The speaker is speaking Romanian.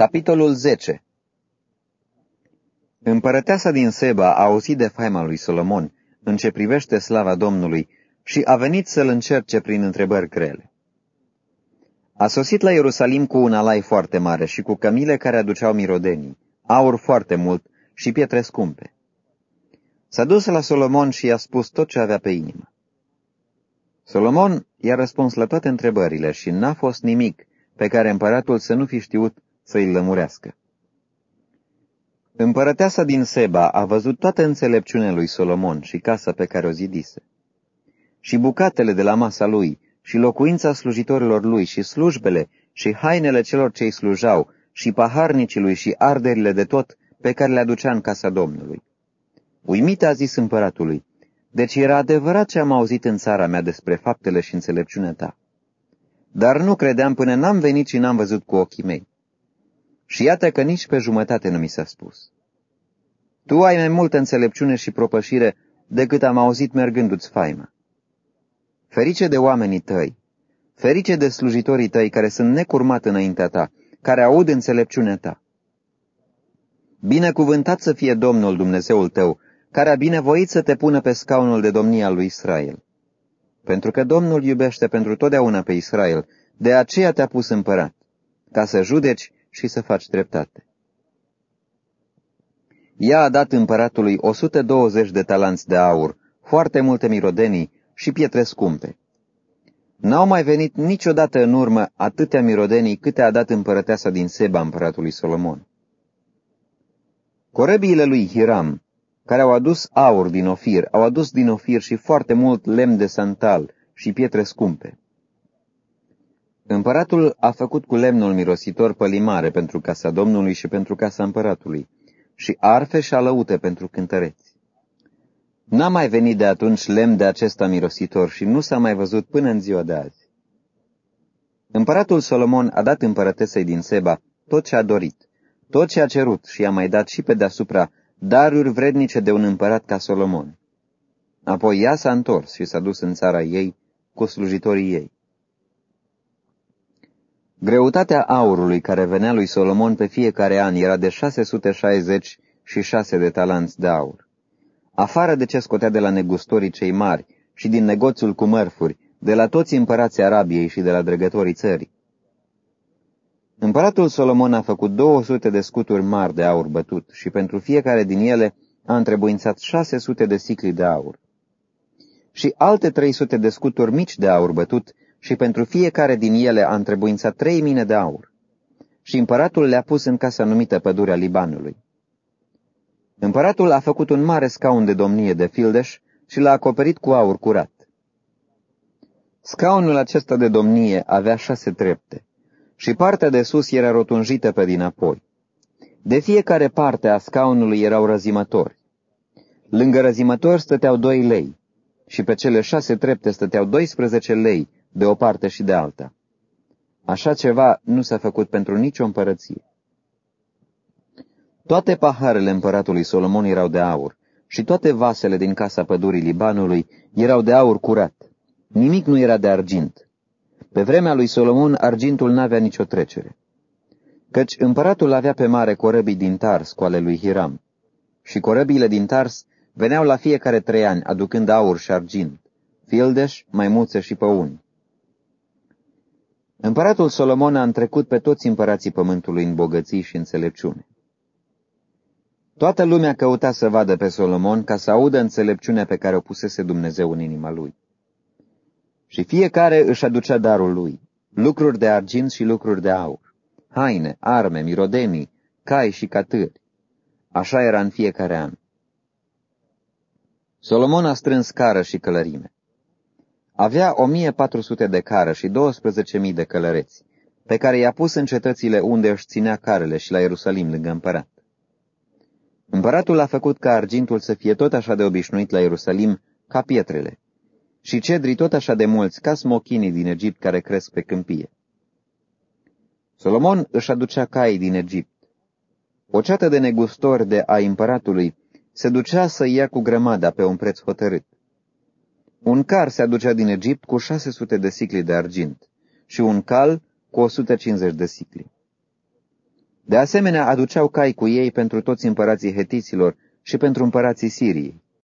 Capitolul 10 Împărăteasa din Seba a auzit de faima lui Solomon în ce privește slava Domnului și a venit să-l încerce prin întrebări grele. A sosit la Ierusalim cu un alai foarte mare și cu cămile care aduceau mirodenii, aur foarte mult și pietre scumpe. S-a dus la Solomon și i-a spus tot ce avea pe inimă. Solomon i-a răspuns la toate întrebările și n-a fost nimic pe care împăratul să nu fi știut să-i lămurească. Împărăteasa din Seba a văzut toată înțelepciunea lui Solomon și casa pe care o zidise. Și bucatele de la masa lui, și locuința slujitorilor lui, și slujbele, și hainele celor ce îi slujau, și paharnicii lui, și arderile de tot pe care le aducea în casa Domnului. Uimit a zis împăratului, deci era adevărat ce am auzit în țara mea despre faptele și înțelepciunea ta. Dar nu credeam până n-am venit și n-am văzut cu ochii mei. Și iată că nici pe jumătate nu mi s-a spus. Tu ai mai multă înțelepciune și propășire decât am auzit mergându-ți faima. Ferice de oamenii tăi, ferice de slujitorii tăi care sunt necurmat înaintea ta, care aud înțelepciunea ta. Binecuvântat să fie Domnul Dumnezeul tău, care a binevoit să te pună pe scaunul de domnia lui Israel. Pentru că Domnul iubește pentru totdeauna pe Israel, de aceea te-a pus împărat, ca să judeci și să faci dreptate. Ea a dat împăratului 120 de talanți de aur, foarte multe mirodenii și pietre scumpe. N-au mai venit niciodată în urmă atâtea mirodenii câte a dat împărăteasa din Seba împăratului Solomon. Corebiile lui Hiram, care au adus aur din Ofir, au adus din Ofir și foarte mult lemn de santal și pietre scumpe. Împăratul a făcut cu lemnul mirositor pălimare pentru casa Domnului și pentru casa împăratului și arfe și alăute pentru cântăreți. N-a mai venit de atunci lemn de acesta mirositor și nu s-a mai văzut până în ziua de azi. Împăratul Solomon a dat împărătesei din Seba tot ce a dorit, tot ce a cerut și a mai dat și pe deasupra daruri vrednice de un împărat ca Solomon. Apoi ea s-a întors și s-a dus în țara ei cu slujitorii ei. Greutatea aurului care venea lui Solomon pe fiecare an era de 666 de talanți de aur. Afară de ce scotea de la negustorii cei mari și din negoțul cu mărfuri, de la toți împărații Arabiei și de la dregătorii țării. Împăratul Solomon a făcut 200 de scuturi mari de aur bătut și pentru fiecare din ele a întrebuințat 600 de sicli de aur. Și alte 300 de scuturi mici de aur bătut și pentru fiecare din ele a întrebuințat trei mine de aur. Și împăratul le-a pus în casa numită Pădurea Libanului. Împăratul a făcut un mare scaun de domnie de fildeș și l-a acoperit cu aur curat. Scaunul acesta de domnie avea șase trepte și partea de sus era rotunjită pe dinapoi. De fiecare parte a scaunului erau răzimători. Lângă răzimători stăteau doi lei și pe cele șase trepte stăteau 12 lei de o parte și de alta. Așa ceva nu s-a făcut pentru nicio împărăție. Toate paharele împăratului Solomon erau de aur și toate vasele din casa pădurii Libanului erau de aur curat. Nimic nu era de argint. Pe vremea lui Solomon, argintul n-avea nicio trecere. Căci împăratul avea pe mare corăbii din Tars cu ale lui Hiram. Și corăbiile din Tars veneau la fiecare trei ani, aducând aur și argint, fildeș, maimuțe și păuni. Împăratul Solomon a întrecut pe toți împărații pământului în bogății și înțelepciune. Toată lumea căuta să vadă pe Solomon ca să audă înțelepciunea pe care o pusese Dumnezeu în inima lui. Și fiecare își aducea darul lui, lucruri de argint și lucruri de aur, haine, arme, mirodenii, cai și catâri. Așa era în fiecare an. Solomon a strâns cară și călărime. Avea 1400 de cară și 12.000 de călăreți, pe care i-a pus în cetățile unde își ținea carele și la Ierusalim lângă împărat. Împăratul a făcut ca argintul să fie tot așa de obișnuit la Ierusalim ca pietrele și cedrii tot așa de mulți ca smochinii din Egipt care cresc pe câmpie. Solomon își aducea cai din Egipt. O ceată de negustori de a împăratului se ducea să ia cu grămada pe un preț hotărât. Un car se aducea din Egipt cu 600 de sicli de argint și un cal cu 150 de sicli. De asemenea, aduceau cai cu ei pentru toți împărații hetiților și pentru împărații Siriei.